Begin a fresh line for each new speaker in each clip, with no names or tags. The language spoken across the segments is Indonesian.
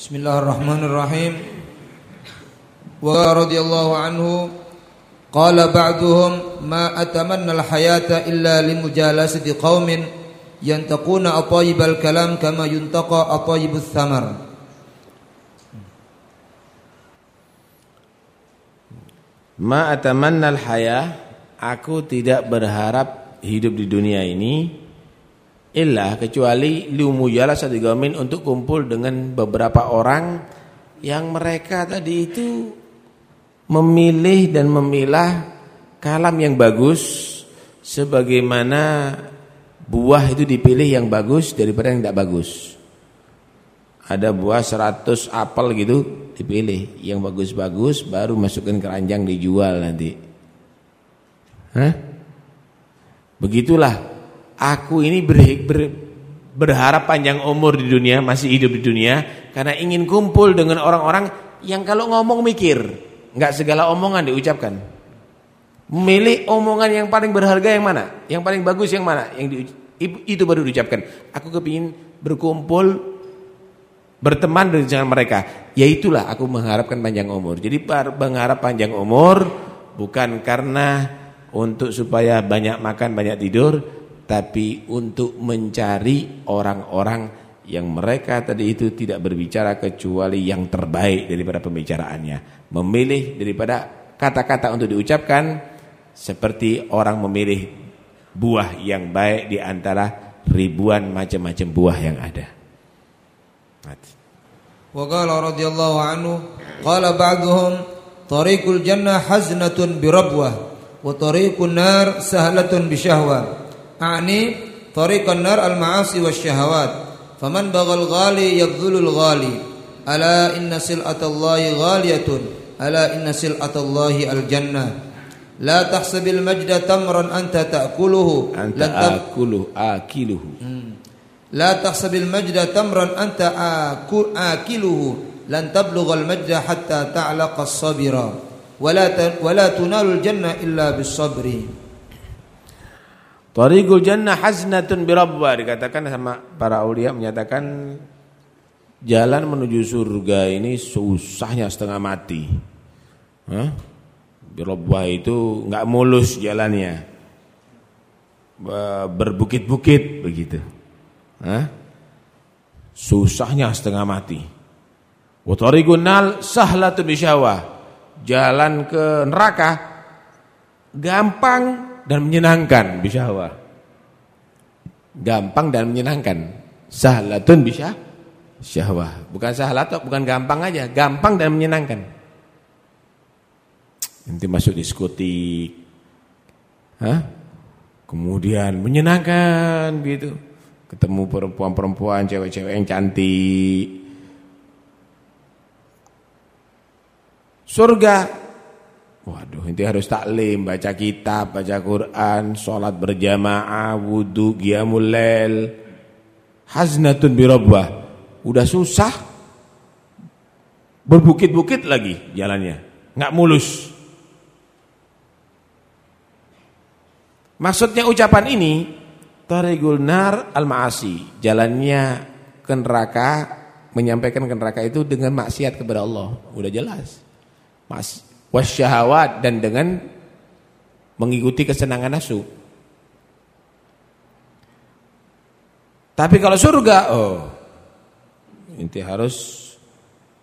Bismillahirrahmanirrahim. Wa radhiyallahu anhu qala ba'duhum ma atamanna al-hayata illa limujalasati qaumin yantaquna atayibal kalam kama yuntaqa atayibus thamar.
Ma atamanna al-haya aku tidak berharap hidup di dunia ini illa kecuali limujalasati qaumin untuk kumpul dengan beberapa orang yang mereka tadi itu memilih dan memilah kalam yang bagus sebagaimana buah itu dipilih yang bagus daripada yang tidak bagus. Ada buah 100 apel gitu dipilih yang bagus-bagus baru masukkan keranjang dijual nanti. Hah? Begitulah aku ini ber, ber, berharap panjang umur di dunia, masih hidup di dunia karena ingin kumpul dengan orang-orang yang kalau ngomong mikir. Enggak segala omongan diucapkan. Memilih omongan yang paling berharga yang mana? Yang paling bagus yang mana? Yang di, itu baru diucapkan. Aku kepingin berkumpul berteman dengan mereka. Yaitulah aku mengharapkan panjang umur. Jadi mengharap panjang umur bukan karena untuk supaya banyak makan, banyak tidur, tapi untuk mencari orang-orang yang mereka tadi itu tidak berbicara kecuali yang terbaik daripada pembicaraannya. Memilih daripada kata-kata untuk diucapkan seperti orang memilih buah yang baik di antara ribuan macam-macam buah yang ada.
Wa qala radhiyallahu anhu qala ba'dhum tariqul jannah haznatun birabwah wa tariqun nar sahlatun bisyahwah. A'ni tariqan nar al-ma'asi wasyahawat. Faman baghal ghali yabdhulul ghali. Ala inna sil'atallahi ghaliyatun. Ala inna sil'atallahi al-jannah. La tahsabil majda tamran anta ta'kuluhu.
Anta akuluhu, akiluhu.
Hmm. La tahsabil majda tamran anta akiluhu. Lan tablughal majda hatta ta'laqa as-sabira. Wala wala tunalul jannah illa bis-sabri.
Tariqul jannah haznatun birabwa dikatakan sama para aulia menyatakan jalan menuju surga ini susahnya setengah mati. Hah? Birabwa itu enggak mulus jalannya. Berbukit-bukit begitu. Hah? Susahnya setengah mati. Wa nal sahlatun bisyawah. Jalan ke neraka gampang dan menyenangkan bisyahwah. Gampang dan menyenangkan. Sahlatun bisa syahwah. Bukan sahlat, bukan gampang aja, gampang dan menyenangkan. Nanti masuk diskotik. Hah? Kemudian menyenangkan gitu. Ketemu perempuan-perempuan, cewek-cewek yang cantik. Surga Waduh, inti harus taklim, baca kitab, baca Quran, sholat berjamaah, wudhu, qiyamul lail. Haznatun birabwah. Udah susah. Berbukit-bukit lagi jalannya. Enggak mulus. Maksudnya ucapan ini Tarigul nar al-ma'asi Jalannya ke neraka Menyampaikan ke neraka itu dengan maksiat kepada Allah Udah jelas Mas wasyahawat dan dengan mengikuti kesenangan nafsu. Tapi kalau surga, oh, inti harus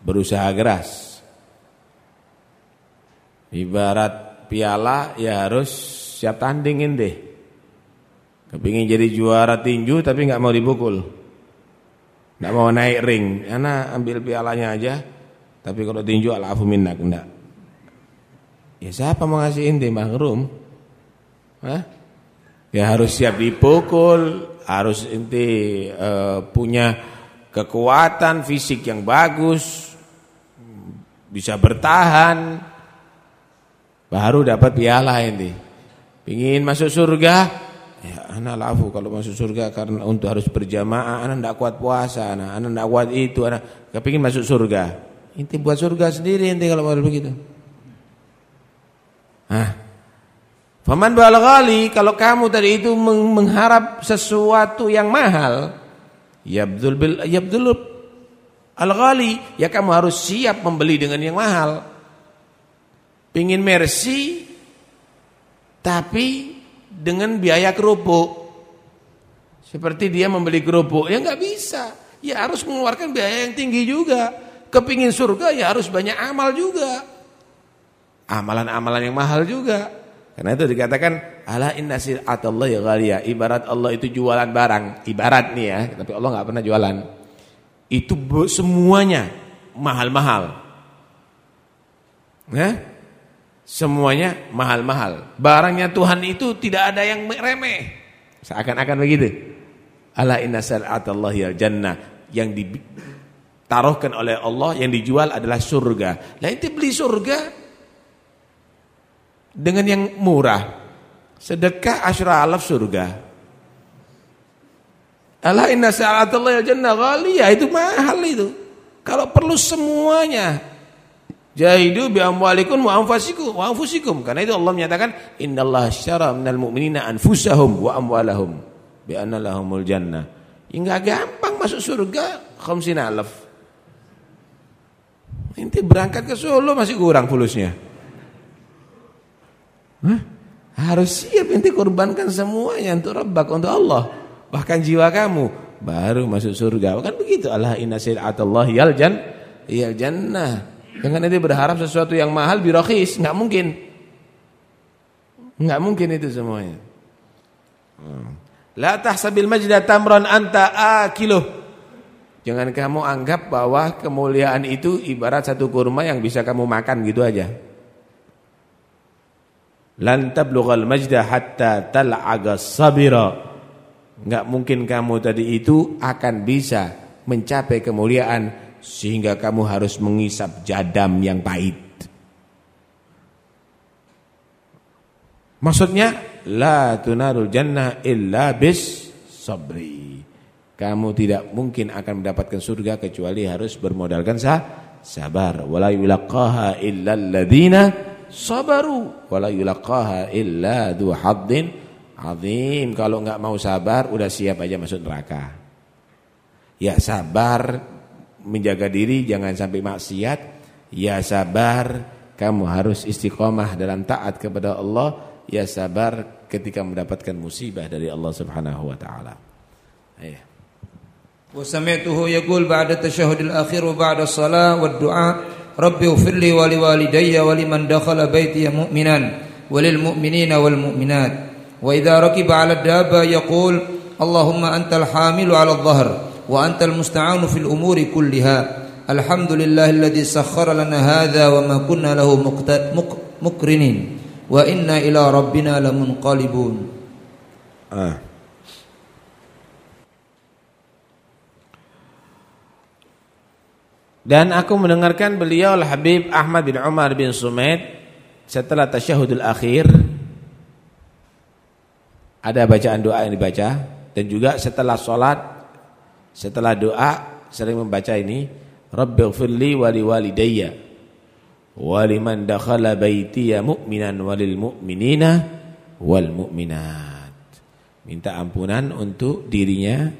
berusaha keras. Ibarat piala ya harus siap tandingin deh. Kepingin jadi juara tinju tapi nggak mau dibukul. nggak mau naik ring. Karena ambil pialanya aja. Tapi kalau tinju alafu minnak enggak. Ya siapa mau ngasih inti mahrum? Hah? Ya harus siap dipukul, harus inti uh, punya kekuatan fisik yang bagus, bisa bertahan, baru dapat piala inti. Pingin masuk surga, ya anak lafu kalau masuk surga karena untuk harus berjamaah, anak tidak kuat puasa, anak anak tidak kuat itu, anak kepingin masuk surga. Inti buat surga sendiri inti kalau mau begitu. Hah. Faman balaghali kalau kamu tadi itu mengharap sesuatu yang mahal, yabdul bil yabdul Al-ghali, ya kamu harus siap membeli dengan yang mahal. Pingin mercy, tapi dengan biaya kerupuk. Seperti dia membeli kerupuk, ya nggak bisa. Ya harus mengeluarkan biaya yang tinggi juga. Kepingin surga, ya harus banyak amal juga. Amalan-amalan yang mahal juga. Karena itu dikatakan ala inna sil'atallahi ghaliyah. Ibarat Allah itu jualan barang, ibarat nih ya, tapi Allah nggak pernah jualan itu semuanya mahal-mahal. Ya? Semuanya mahal-mahal. Barangnya Tuhan itu tidak ada yang remeh. Seakan-akan begitu. Ala inna sal'atallahi al-jannah yang ditaruhkan oleh Allah yang dijual adalah surga. Lah itu beli surga dengan yang murah. Sedekah asyra alaf surga. Allah inna sa'atallahi jannah ghaliyah itu mahal itu. Kalau perlu semuanya. Jahidu bi amwalikum wa anfusikum wa anfusikum. Karena itu Allah menyatakan innallaha syara minal mu'minina anfusahum wa amwalahum bi anna lahumul jannah. Ya enggak gampang masuk surga khamsina alaf. Inti berangkat ke Solo masih kurang fulusnya. Hah? Harus siap inti korbankan semuanya untuk Rabbak untuk Allah bahkan jiwa kamu baru masuk surga. Kan begitu Allah inna sil'atullah yal jan yal jannah. Jangan nanti berharap sesuatu yang mahal birokis, nggak mungkin. nggak mungkin itu semuanya. Hmm. La tahsabil majda tamran anta akiluh. Jangan kamu anggap bahwa kemuliaan itu ibarat satu kurma yang bisa kamu makan gitu aja. Lan tablughal majda hatta tal'aga sabira. Enggak mungkin kamu tadi itu akan bisa mencapai kemuliaan sehingga kamu harus mengisap jadam yang pahit. Maksudnya la tunarul jannah illa bis sabri. Kamu tidak mungkin akan mendapatkan surga kecuali harus bermodalkan sah, sabar. Wala yulaqaha illa alladziina sabaru wala yulaqaha illa dzu haddin Azim kalau nggak mau sabar udah siap aja masuk neraka. Ya sabar menjaga diri jangan sampai maksiat. Ya sabar kamu harus istiqomah dalam taat kepada Allah. Ya sabar ketika mendapatkan musibah dari Allah Subhanahu wa taala. Ayah.
وسمعته يقول بعد التشهد الأخير وبعد الصلاة والدعاء ربي اغفر لي ولوالدي ولمن دخل بيتي مؤمنا وللمؤمنين والمؤمنات. وإذا ركب على الدابة يقول اللهم أنت الحامل على الظهر وأنت المستعان في الأمور كلها. الحمد لله الذي سخر لنا هذا وما كنا له مقرنين. وإنا إلى ربنا لمنقلبون. آه.
Dan aku mendengarkan beliau Al-Habib Ahmad bin Umar bin Sumaid setelah tasyahudul akhir. Ada bacaan doa yang dibaca dan juga setelah sholat setelah doa sering membaca ini Rabbighfirli wa liwalidayya wa liman dakhala baitiya mu'minan walil mu'minina wal mu'minat. Minta ampunan untuk dirinya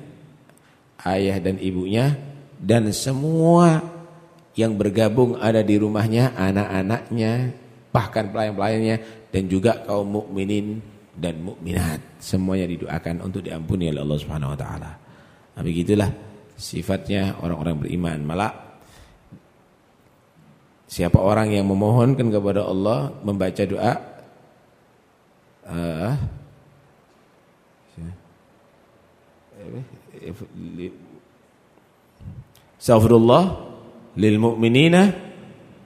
ayah dan ibunya dan semua yang bergabung ada di rumahnya anak-anaknya bahkan pelayan-pelayannya dan juga kaum mukminin dan mukminat semuanya didoakan untuk diampuni oleh Allah Subhanahu wa taala. Nah, begitulah sifatnya orang-orang beriman. Malah siapa orang yang memohonkan kepada Allah membaca doa uh, Astagfirullah lil mu'minina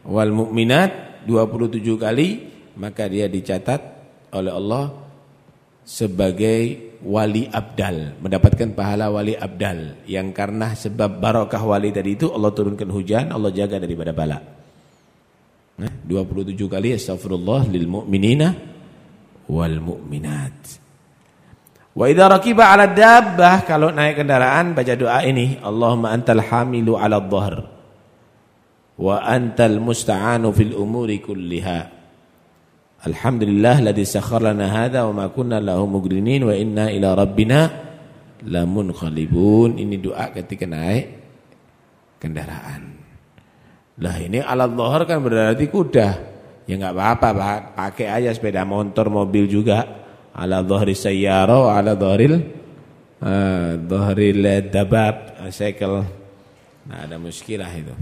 wal mu'minat 27 kali maka dia dicatat oleh Allah sebagai wali abdal, mendapatkan pahala wali abdal yang karena sebab barokah wali tadi itu Allah turunkan hujan, Allah jaga daripada bala. Nah, 27 kali astagfirullah lil mu'minina wal mu'minat. Wa idza rakiba 'ala dabbah kalau naik kendaraan baca doa ini, Allahumma antal hamilu 'ala dhahr wa antal musta'anu fil umuri kulliha. Alhamdulillah ladzi sakhkhara lana hadza wa ma kunna lahu mugrinin wa inna ila rabbina lamunqalibun. Ini doa ketika naik kendaraan. Lah ini alat lohar kan berarti kuda. Ya nggak apa-apa, pakai aja sepeda motor, mobil juga. Ala dhahri sayyara ala dhahril uh, dhahril dabab, cycle. Nah, ada muskilah itu.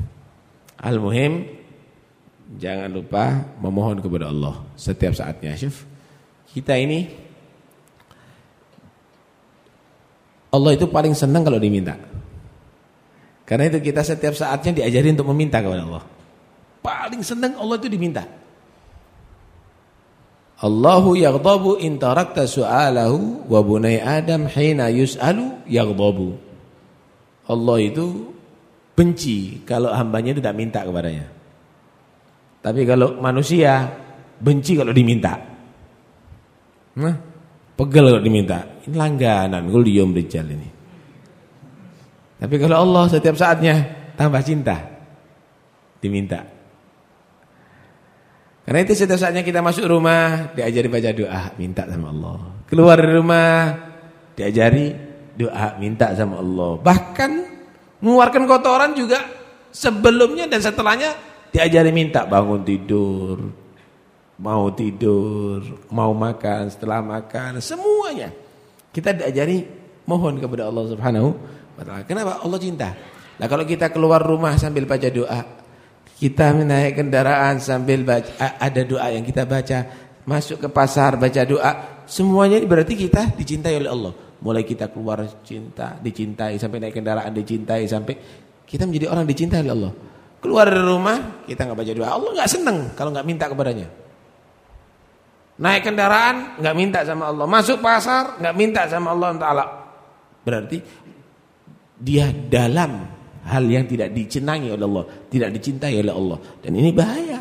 Al-muhim jangan lupa memohon kepada Allah setiap saatnya. Syuf. Kita ini Allah itu paling senang kalau diminta. Karena itu kita setiap saatnya diajari untuk meminta kepada Allah. Paling senang Allah itu diminta. Allahu yaghdabu in tarakta su'alahu wa bunai Adam hina yus'alu yaghdabu. Allah itu benci kalau hambanya tidak minta kepadanya. Tapi kalau manusia benci kalau diminta. Nah, pegel kalau diminta. Ini langganan kulium rijal ini. Tapi kalau Allah setiap saatnya tambah cinta diminta. Karena itu setiap saatnya kita masuk rumah diajari baca doa, minta sama Allah. Keluar dari rumah diajari doa, minta sama Allah. Bahkan mengeluarkan kotoran juga sebelumnya dan setelahnya diajari minta bangun tidur, mau tidur, mau makan, setelah makan, semuanya. Kita diajari mohon kepada Allah Subhanahu wa taala. Kenapa? Allah cinta. Nah, kalau kita keluar rumah sambil baca doa, kita menaik kendaraan sambil baca, ada doa yang kita baca, masuk ke pasar baca doa, semuanya berarti kita dicintai oleh Allah. Mulai kita keluar cinta, dicintai sampai naik kendaraan dicintai sampai kita menjadi orang dicintai oleh Allah. Keluar dari rumah kita nggak baca doa, Allah nggak seneng kalau nggak minta kepadanya. Naik kendaraan nggak minta sama Allah, masuk pasar nggak minta sama Allah Taala. Berarti dia dalam hal yang tidak dicenangi oleh Allah, tidak dicintai oleh Allah. Dan ini bahaya.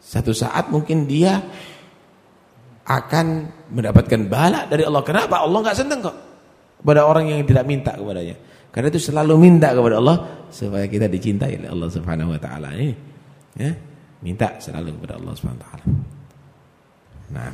Satu saat mungkin dia akan mendapatkan bala dari Allah. Kenapa? Allah nggak senang kok kepada orang yang tidak minta kepadanya. Karena itu selalu minta kepada Allah supaya kita dicintai oleh Allah Subhanahu wa taala. Ini ya, minta selalu kepada Allah Subhanahu wa taala. Nah,